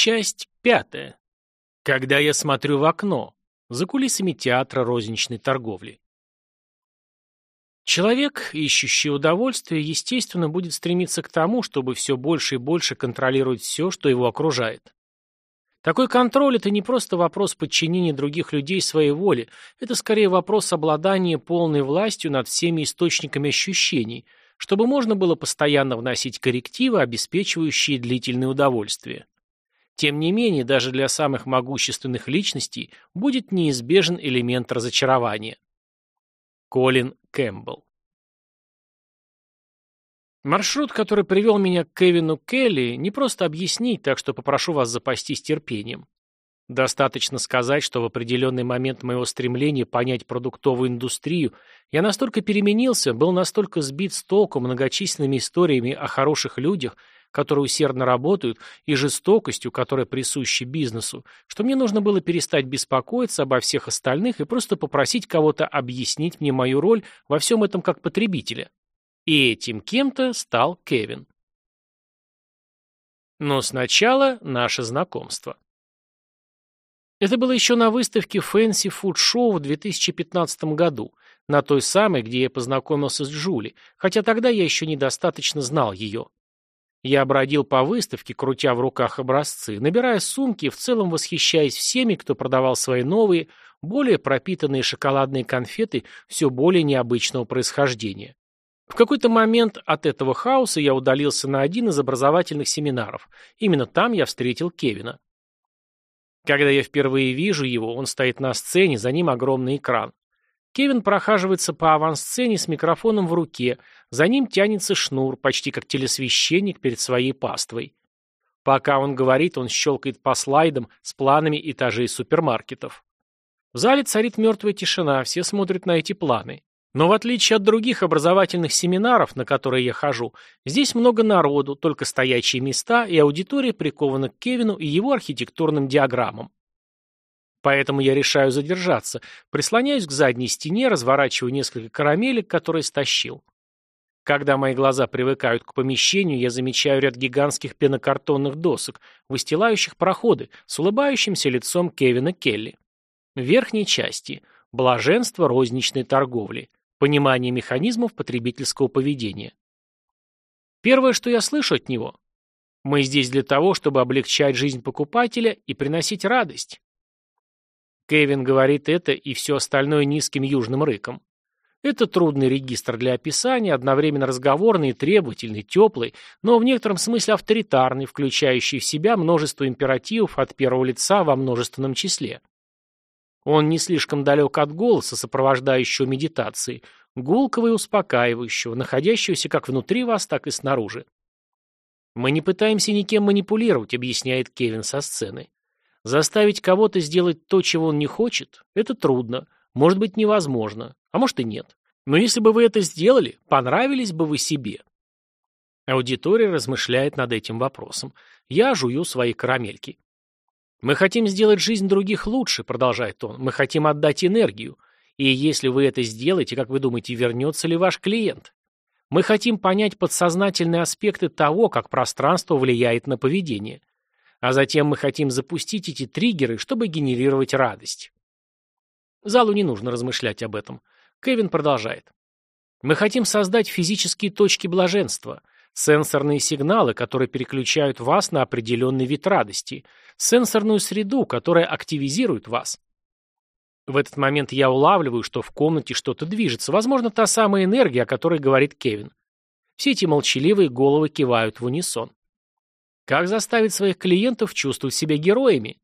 Часть пятая. Когда я смотрю в окно. За кулисами театра розничной торговли. Человек, ищущий удовольствие, естественно, будет стремиться к тому, чтобы все больше и больше контролировать все, что его окружает. Такой контроль – это не просто вопрос подчинения других людей своей воле, это скорее вопрос обладания полной властью над всеми источниками ощущений, чтобы можно было постоянно вносить коррективы, обеспечивающие длительное удовольствие. Тем не менее, даже для самых могущественных личностей будет неизбежен элемент разочарования. Колин Кэмпбелл Маршрут, который привел меня к Кевину Келли, не просто объяснить, так что попрошу вас запастись терпением. Достаточно сказать, что в определенный момент моего стремления понять продуктовую индустрию я настолько переменился, был настолько сбит с толку многочисленными историями о хороших людях, которые усердно работают, и жестокостью, которая присуща бизнесу, что мне нужно было перестать беспокоиться обо всех остальных и просто попросить кого-то объяснить мне мою роль во всем этом как потребителя. И этим кем-то стал Кевин. Но сначала наше знакомство. Это было еще на выставке Fancy Food Show в 2015 году, на той самой, где я познакомился с Джули, хотя тогда я еще недостаточно знал ее. Я бродил по выставке, крутя в руках образцы, набирая сумки и в целом восхищаясь всеми, кто продавал свои новые, более пропитанные шоколадные конфеты все более необычного происхождения. В какой-то момент от этого хаоса я удалился на один из образовательных семинаров. Именно там я встретил Кевина. Когда я впервые вижу его, он стоит на сцене, за ним огромный экран. Кевин прохаживается по авансцене с микрофоном в руке, за ним тянется шнур, почти как телесвященник перед своей паствой. Пока он говорит, он щелкает по слайдам с планами этажей супермаркетов. В зале царит мертвая тишина, все смотрят на эти планы. Но в отличие от других образовательных семинаров, на которые я хожу, здесь много народу, только стоячие места, и аудитория прикована к Кевину и его архитектурным диаграммам. Поэтому я решаю задержаться, прислоняюсь к задней стене, разворачиваю несколько карамелек, которые стащил. Когда мои глаза привыкают к помещению, я замечаю ряд гигантских пенокартонных досок, выстилающих проходы, с улыбающимся лицом Кевина Келли. В верхней части – блаженство розничной торговли. Понимание механизмов потребительского поведения. Первое, что я слышу от него. Мы здесь для того, чтобы облегчать жизнь покупателя и приносить радость. Кевин говорит это и все остальное низким южным рыком. Это трудный регистр для описания, одновременно разговорный, требовательный, теплый, но в некотором смысле авторитарный, включающий в себя множество императивов от первого лица во множественном числе. Он не слишком далек от голоса, сопровождающего медитации, гулкого и успокаивающего, находящегося как внутри вас, так и снаружи. «Мы не пытаемся никем манипулировать», — объясняет Кевин со сцены. «Заставить кого-то сделать то, чего он не хочет, это трудно, может быть невозможно, а может и нет. Но если бы вы это сделали, понравились бы вы себе». Аудитория размышляет над этим вопросом. Я жую свои карамельки. «Мы хотим сделать жизнь других лучше», — продолжает он. «Мы хотим отдать энергию. И если вы это сделаете, как вы думаете, вернется ли ваш клиент? Мы хотим понять подсознательные аспекты того, как пространство влияет на поведение. А затем мы хотим запустить эти триггеры, чтобы генерировать радость». Залу не нужно размышлять об этом. Кевин продолжает. «Мы хотим создать физические точки блаженства — сенсорные сигналы, которые переключают вас на определенный вид радости, сенсорную среду, которая активизирует вас. В этот момент я улавливаю, что в комнате что-то движется, возможно, та самая энергия, о которой говорит Кевин. Все эти молчаливые головы кивают в унисон. Как заставить своих клиентов чувствовать себя героями?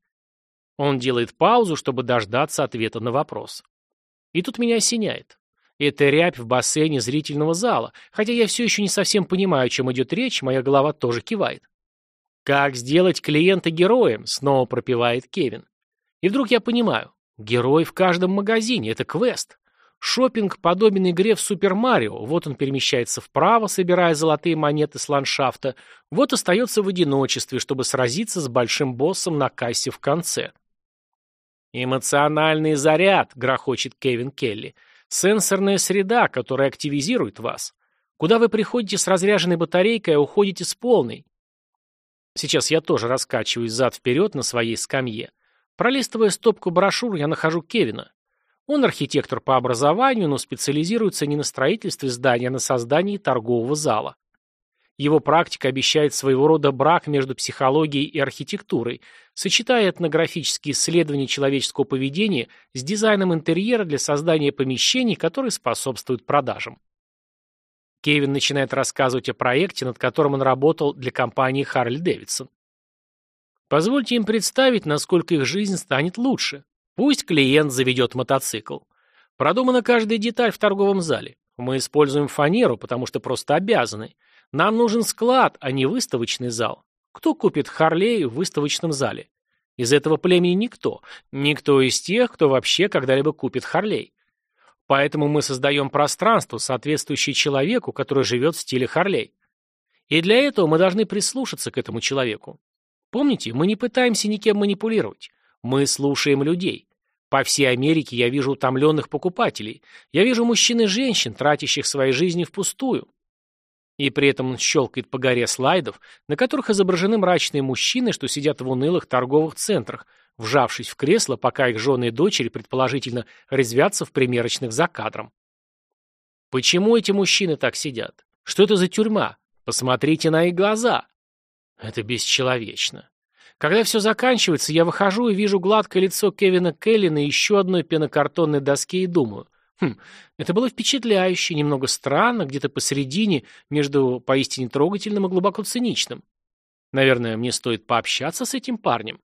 Он делает паузу, чтобы дождаться ответа на вопрос. И тут меня осеняет. Это рябь в бассейне зрительного зала. Хотя я все еще не совсем понимаю, о чем идет речь, моя голова тоже кивает. «Как сделать клиента героем?» — снова пропевает Кевин. И вдруг я понимаю. Герой в каждом магазине — это квест. Шопинг подобен игре в Супер Марио. Вот он перемещается вправо, собирая золотые монеты с ландшафта. Вот остается в одиночестве, чтобы сразиться с большим боссом на кассе в конце. «Эмоциональный заряд», — грохочет Кевин Келли. Сенсорная среда, которая активизирует вас. Куда вы приходите с разряженной батарейкой, а уходите с полной. Сейчас я тоже раскачиваюсь зад-вперед на своей скамье. Пролистывая стопку брошюр, я нахожу Кевина. Он архитектор по образованию, но специализируется не на строительстве здания, а на создании торгового зала. Его практика обещает своего рода брак между психологией и архитектурой, сочетая этнографические исследования человеческого поведения с дизайном интерьера для создания помещений, которые способствуют продажам. Кевин начинает рассказывать о проекте, над которым он работал для компании Харли Дэвидсон. Позвольте им представить, насколько их жизнь станет лучше. Пусть клиент заведет мотоцикл. Продумана каждая деталь в торговом зале. Мы используем фанеру, потому что просто обязаны. Нам нужен склад, а не выставочный зал. Кто купит Харлей в выставочном зале? Из этого племени никто. Никто из тех, кто вообще когда-либо купит Харлей. Поэтому мы создаем пространство, соответствующее человеку, который живет в стиле Харлей. И для этого мы должны прислушаться к этому человеку. Помните, мы не пытаемся никем манипулировать. Мы слушаем людей. По всей Америке я вижу утомленных покупателей. Я вижу мужчин и женщин, тратящих свои жизни впустую. И при этом он щелкает по горе слайдов, на которых изображены мрачные мужчины, что сидят в унылых торговых центрах, вжавшись в кресло, пока их жены и дочери, предположительно, резвятся в примерочных за кадром. Почему эти мужчины так сидят? Что это за тюрьма? Посмотрите на их глаза. Это бесчеловечно. Когда все заканчивается, я выхожу и вижу гладкое лицо Кевина Келли на еще одной пенокартонной доске и думаю, хм, это было впечатляюще, немного странно, где-то посередине, между поистине трогательным и глубоко циничным. Наверное, мне стоит пообщаться с этим парнем.